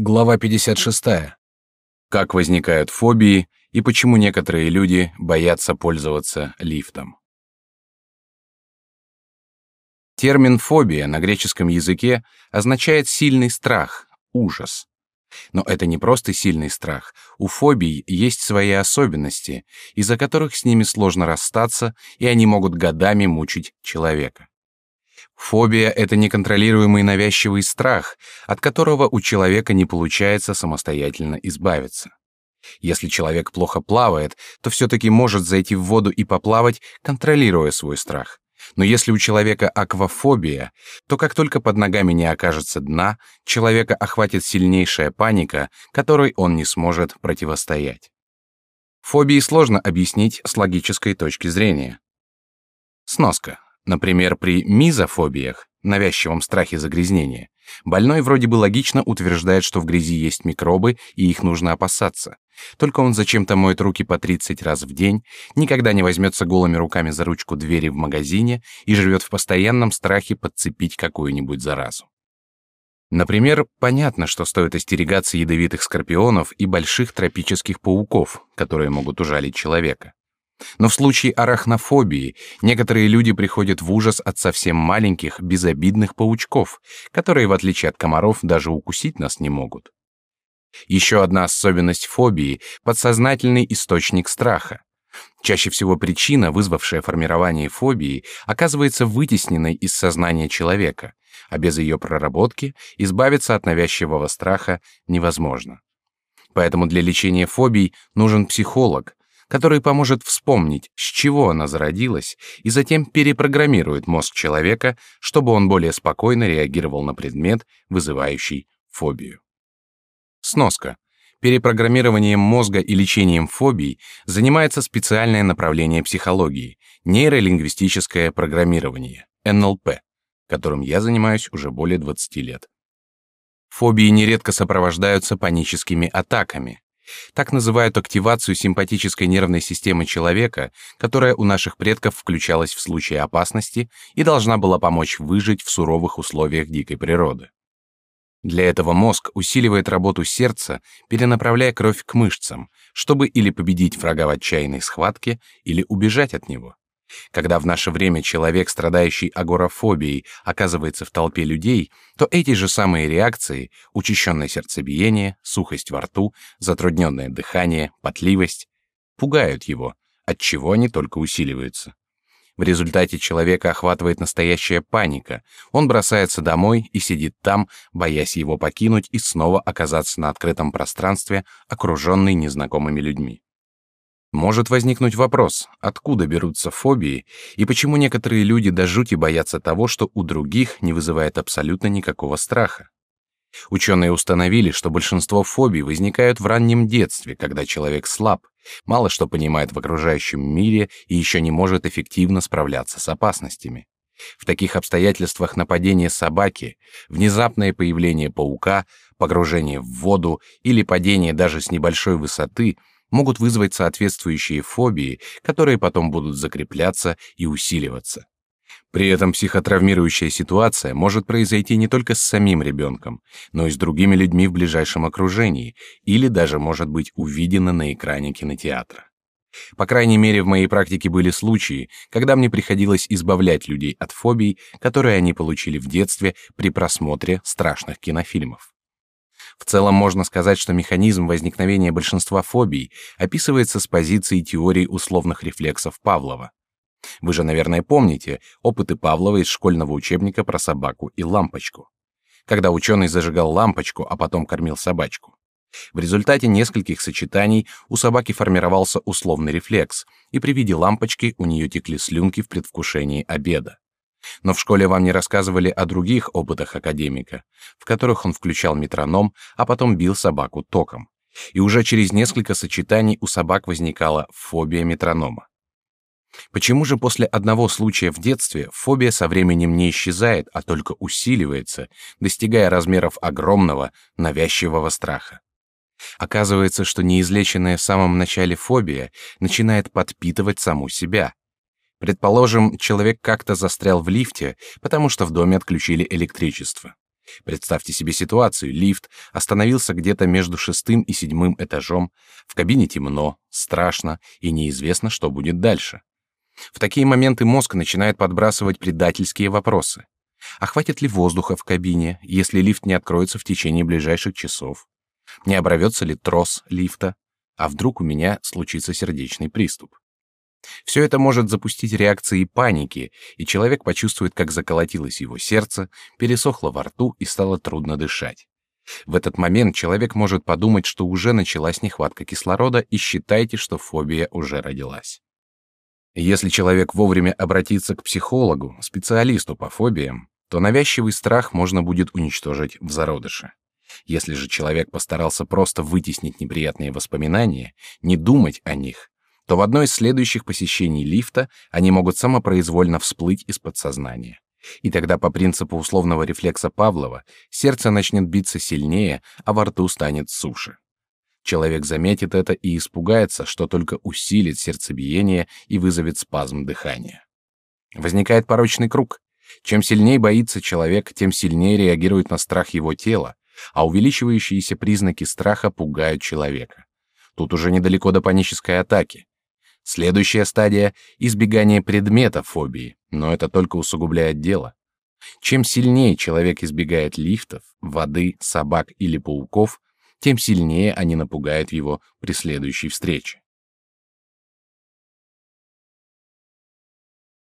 Глава 56. Как возникают фобии и почему некоторые люди боятся пользоваться лифтом. Термин «фобия» на греческом языке означает сильный страх, ужас. Но это не просто сильный страх. У фобий есть свои особенности, из-за которых с ними сложно расстаться, и они могут годами мучить человека. Фобия — это неконтролируемый навязчивый страх, от которого у человека не получается самостоятельно избавиться. Если человек плохо плавает, то все-таки может зайти в воду и поплавать, контролируя свой страх. Но если у человека аквафобия, то как только под ногами не окажется дна, человека охватит сильнейшая паника, которой он не сможет противостоять. Фобии сложно объяснить с логической точки зрения. Сноска. Например, при мизофобиях, навязчивом страхе загрязнения, больной вроде бы логично утверждает, что в грязи есть микробы и их нужно опасаться. Только он зачем-то моет руки по 30 раз в день, никогда не возьмется голыми руками за ручку двери в магазине и живет в постоянном страхе подцепить какую-нибудь заразу. Например, понятно, что стоит остерегаться ядовитых скорпионов и больших тропических пауков, которые могут ужалить человека. Но в случае арахнофобии некоторые люди приходят в ужас от совсем маленьких, безобидных паучков, которые, в отличие от комаров, даже укусить нас не могут. Еще одна особенность фобии — подсознательный источник страха. Чаще всего причина, вызвавшая формирование фобии, оказывается вытесненной из сознания человека, а без ее проработки избавиться от навязчивого страха невозможно. Поэтому для лечения фобий нужен психолог, который поможет вспомнить, с чего она зародилась, и затем перепрограммирует мозг человека, чтобы он более спокойно реагировал на предмет, вызывающий фобию. Сноска. Перепрограммированием мозга и лечением фобий занимается специальное направление психологии — нейролингвистическое программирование, НЛП, которым я занимаюсь уже более 20 лет. Фобии нередко сопровождаются паническими атаками, так называют активацию симпатической нервной системы человека, которая у наших предков включалась в случае опасности и должна была помочь выжить в суровых условиях дикой природы. Для этого мозг усиливает работу сердца, перенаправляя кровь к мышцам, чтобы или победить врага в отчаянной схватке, или убежать от него. Когда в наше время человек, страдающий агорафобией, оказывается в толпе людей, то эти же самые реакции — учащенное сердцебиение, сухость во рту, затрудненное дыхание, потливость — пугают его, отчего они только усиливаются. В результате человека охватывает настоящая паника. Он бросается домой и сидит там, боясь его покинуть и снова оказаться на открытом пространстве, окруженный незнакомыми людьми. Может возникнуть вопрос, откуда берутся фобии и почему некоторые люди до жути боятся того, что у других не вызывает абсолютно никакого страха. Ученые установили, что большинство фобий возникают в раннем детстве, когда человек слаб, мало что понимает в окружающем мире и еще не может эффективно справляться с опасностями. В таких обстоятельствах нападение собаки, внезапное появление паука, погружение в воду или падение даже с небольшой высоты — могут вызвать соответствующие фобии, которые потом будут закрепляться и усиливаться. При этом психотравмирующая ситуация может произойти не только с самим ребенком, но и с другими людьми в ближайшем окружении или даже может быть увидена на экране кинотеатра. По крайней мере, в моей практике были случаи, когда мне приходилось избавлять людей от фобий, которые они получили в детстве при просмотре страшных кинофильмов. В целом можно сказать, что механизм возникновения большинства фобий описывается с позиции теории условных рефлексов Павлова. Вы же, наверное, помните опыты Павлова из школьного учебника про собаку и лампочку. Когда ученый зажигал лампочку, а потом кормил собачку. В результате нескольких сочетаний у собаки формировался условный рефлекс, и при виде лампочки у нее текли слюнки в предвкушении обеда. Но в школе вам не рассказывали о других опытах академика, в которых он включал метроном, а потом бил собаку током. И уже через несколько сочетаний у собак возникала фобия метронома. Почему же после одного случая в детстве фобия со временем не исчезает, а только усиливается, достигая размеров огромного, навязчивого страха? Оказывается, что неизлеченная в самом начале фобия начинает подпитывать саму себя, Предположим, человек как-то застрял в лифте, потому что в доме отключили электричество. Представьте себе ситуацию: лифт остановился где-то между шестым и седьмым этажом, в кабине темно, страшно и неизвестно, что будет дальше. В такие моменты мозг начинает подбрасывать предательские вопросы. А хватит ли воздуха в кабине, если лифт не откроется в течение ближайших часов? Не оборвется ли трос лифта? А вдруг у меня случится сердечный приступ? Все это может запустить реакции паники, и человек почувствует, как заколотилось его сердце, пересохло во рту и стало трудно дышать. В этот момент человек может подумать, что уже началась нехватка кислорода, и считайте, что фобия уже родилась. Если человек вовремя обратится к психологу, специалисту по фобиям, то навязчивый страх можно будет уничтожить в зародыше. Если же человек постарался просто вытеснить неприятные воспоминания, не думать о них, то в одно из следующих посещений лифта они могут самопроизвольно всплыть из подсознания. И тогда по принципу условного рефлекса Павлова сердце начнет биться сильнее, а во рту станет суше. Человек заметит это и испугается, что только усилит сердцебиение и вызовет спазм дыхания. Возникает порочный круг. Чем сильнее боится человек, тем сильнее реагирует на страх его тела, а увеличивающиеся признаки страха пугают человека. Тут уже недалеко до панической атаки. Следующая стадия — избегание предмета фобии, но это только усугубляет дело. Чем сильнее человек избегает лифтов, воды, собак или пауков, тем сильнее они напугают его при следующей встрече.